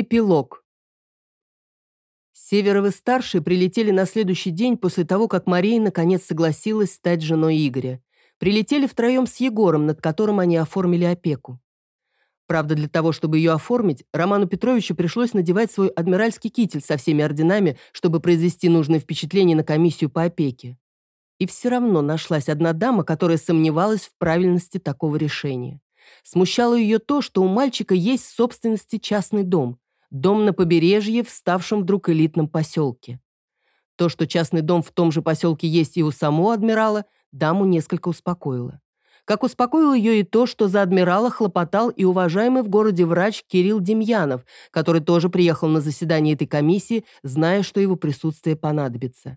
Эпилог. Северовы-старшие прилетели на следующий день после того, как Мария наконец согласилась стать женой Игоря. Прилетели втроем с Егором, над которым они оформили опеку. Правда, для того, чтобы ее оформить, Роману Петровичу пришлось надевать свой адмиральский китель со всеми орденами, чтобы произвести нужное впечатление на комиссию по опеке. И все равно нашлась одна дама, которая сомневалась в правильности такого решения. Смущало ее то, что у мальчика есть в собственности частный дом – дом на побережье вставшем вдруг элитном поселке. То, что частный дом в том же поселке есть и у самого адмирала, даму несколько успокоило. Как успокоило ее и то, что за адмирала хлопотал и уважаемый в городе врач Кирилл Демьянов, который тоже приехал на заседание этой комиссии, зная, что его присутствие понадобится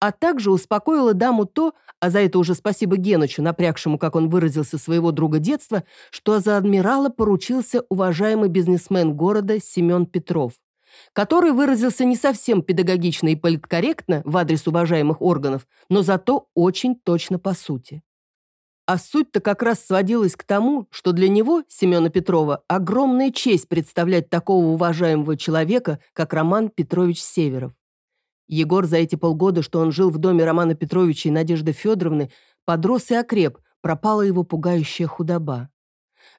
а также успокоила даму то, а за это уже спасибо Генычу, напрягшему, как он выразился, своего друга детства, что за адмирала поручился уважаемый бизнесмен города Семен Петров, который выразился не совсем педагогично и политкорректно в адрес уважаемых органов, но зато очень точно по сути. А суть-то как раз сводилась к тому, что для него, Семена Петрова, огромная честь представлять такого уважаемого человека, как Роман Петрович Северов. Егор за эти полгода, что он жил в доме Романа Петровича и Надежды Федоровны, подрос и окреп, пропала его пугающая худоба.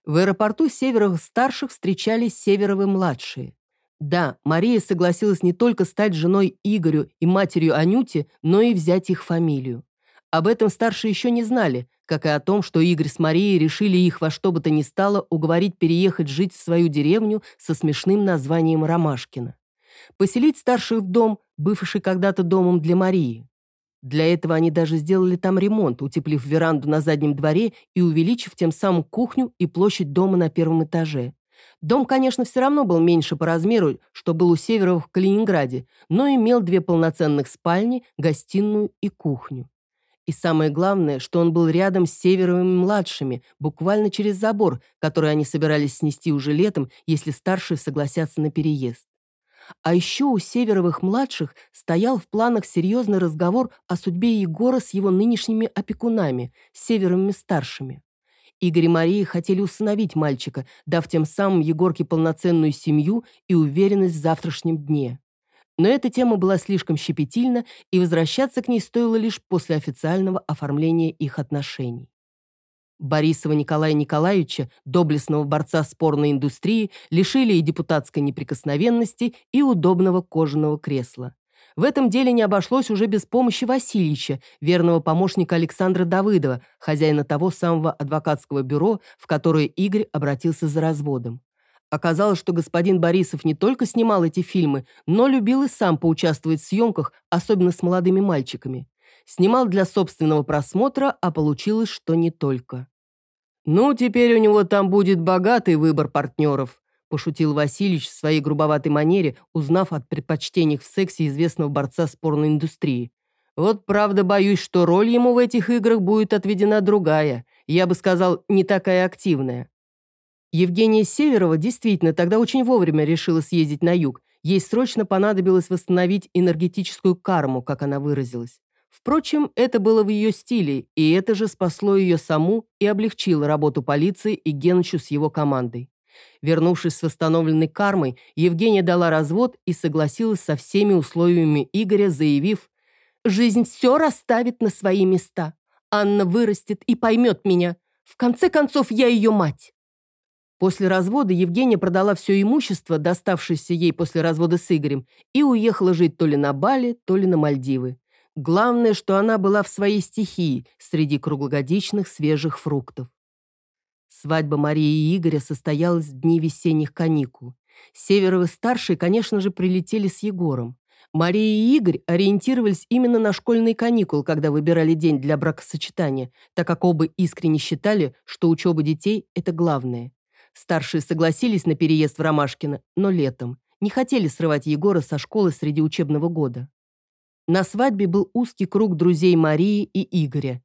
В аэропорту Северова-старших встречались Северовы-младшие. Да, Мария согласилась не только стать женой Игорю и матерью Анюти, но и взять их фамилию. Об этом старшие еще не знали, как и о том, что Игорь с Марией решили их во что бы то ни стало уговорить переехать жить в свою деревню со смешным названием Ромашкина. Поселить старших в дом, бывший когда-то домом для Марии. Для этого они даже сделали там ремонт, утеплив веранду на заднем дворе и увеличив тем самым кухню и площадь дома на первом этаже. Дом, конечно, все равно был меньше по размеру, что был у Северова в Калининграде, но имел две полноценных спальни, гостиную и кухню. И самое главное, что он был рядом с Северовыми-младшими, буквально через забор, который они собирались снести уже летом, если старшие согласятся на переезд. А еще у Северовых младших стоял в планах серьезный разговор о судьбе Егора с его нынешними опекунами, Северовыми старшими. Игорь и Мария хотели усыновить мальчика, дав тем самым Егорке полноценную семью и уверенность в завтрашнем дне. Но эта тема была слишком щепетильна, и возвращаться к ней стоило лишь после официального оформления их отношений. Борисова Николая Николаевича, доблестного борца спорной индустрии, лишили и депутатской неприкосновенности, и удобного кожаного кресла. В этом деле не обошлось уже без помощи Васильевича, верного помощника Александра Давыдова, хозяина того самого адвокатского бюро, в которое Игорь обратился за разводом. Оказалось, что господин Борисов не только снимал эти фильмы, но любил и сам поучаствовать в съемках, особенно с молодыми мальчиками. Снимал для собственного просмотра, а получилось, что не только. «Ну, теперь у него там будет богатый выбор партнеров», пошутил Васильевич в своей грубоватой манере, узнав от предпочтениях в сексе известного борца спорной индустрии. «Вот правда боюсь, что роль ему в этих играх будет отведена другая, я бы сказал, не такая активная». Евгения Северова действительно тогда очень вовремя решила съездить на юг. Ей срочно понадобилось восстановить энергетическую карму, как она выразилась. Впрочем, это было в ее стиле, и это же спасло ее саму и облегчило работу полиции и Генычу с его командой. Вернувшись с восстановленной кармой, Евгения дала развод и согласилась со всеми условиями Игоря, заявив, «Жизнь все расставит на свои места. Анна вырастет и поймет меня. В конце концов, я ее мать». После развода Евгения продала все имущество, доставшееся ей после развода с Игорем, и уехала жить то ли на Бали, то ли на Мальдивы. Главное, что она была в своей стихии, среди круглогодичных свежих фруктов. Свадьба Марии и Игоря состоялась в дни весенних каникул. Северовы старшие, конечно же, прилетели с Егором. Мария и Игорь ориентировались именно на школьные каникулы, когда выбирали день для бракосочетания, так как оба искренне считали, что учеба детей – это главное. Старшие согласились на переезд в Ромашкино, но летом. Не хотели срывать Егора со школы среди учебного года. На свадьбе был узкий круг друзей Марии и Игоря.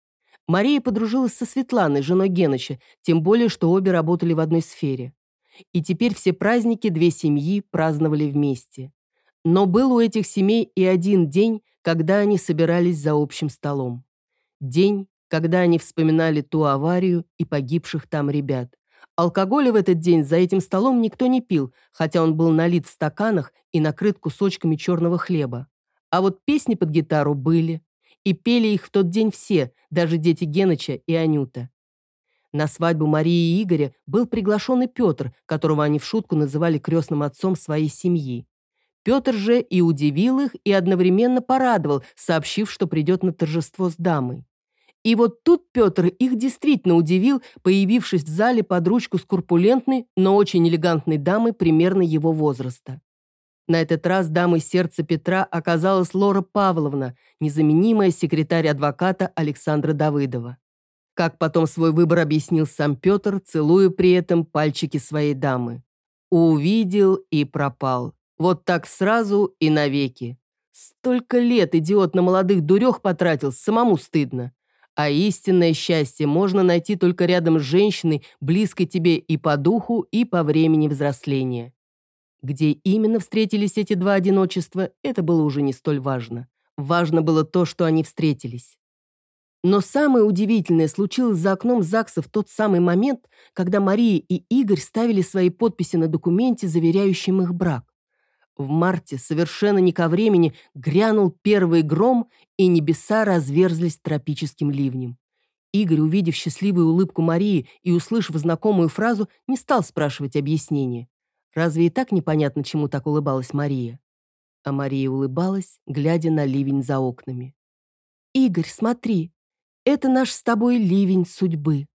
Мария подружилась со Светланой, женой Геныча, тем более, что обе работали в одной сфере. И теперь все праздники две семьи праздновали вместе. Но был у этих семей и один день, когда они собирались за общим столом. День, когда они вспоминали ту аварию и погибших там ребят. Алкоголя в этот день за этим столом никто не пил, хотя он был налит в стаканах и накрыт кусочками черного хлеба. А вот песни под гитару были. И пели их в тот день все, даже дети Геныча и Анюта. На свадьбу Марии и Игоря был приглашен и Петр, которого они в шутку называли крестным отцом своей семьи. Петр же и удивил их, и одновременно порадовал, сообщив, что придет на торжество с дамой. И вот тут Петр их действительно удивил, появившись в зале под ручку с курпулентной, но очень элегантной дамой примерно его возраста. На этот раз дамой сердца Петра оказалась Лора Павловна, незаменимая секретарь адвоката Александра Давыдова. Как потом свой выбор объяснил сам Петр, целуя при этом пальчики своей дамы. Увидел и пропал. Вот так сразу и навеки. Столько лет идиот на молодых дурех потратил, самому стыдно. А истинное счастье можно найти только рядом с женщиной, близкой тебе и по духу, и по времени взросления. Где именно встретились эти два одиночества, это было уже не столь важно. Важно было то, что они встретились. Но самое удивительное случилось за окном ЗАГСа в тот самый момент, когда Мария и Игорь ставили свои подписи на документе, заверяющем их брак. В марте, совершенно не ко времени, грянул первый гром, и небеса разверзлись тропическим ливнем. Игорь, увидев счастливую улыбку Марии и услышав знакомую фразу, не стал спрашивать объяснения. Разве и так непонятно, чему так улыбалась Мария? А Мария улыбалась, глядя на ливень за окнами. «Игорь, смотри, это наш с тобой ливень судьбы».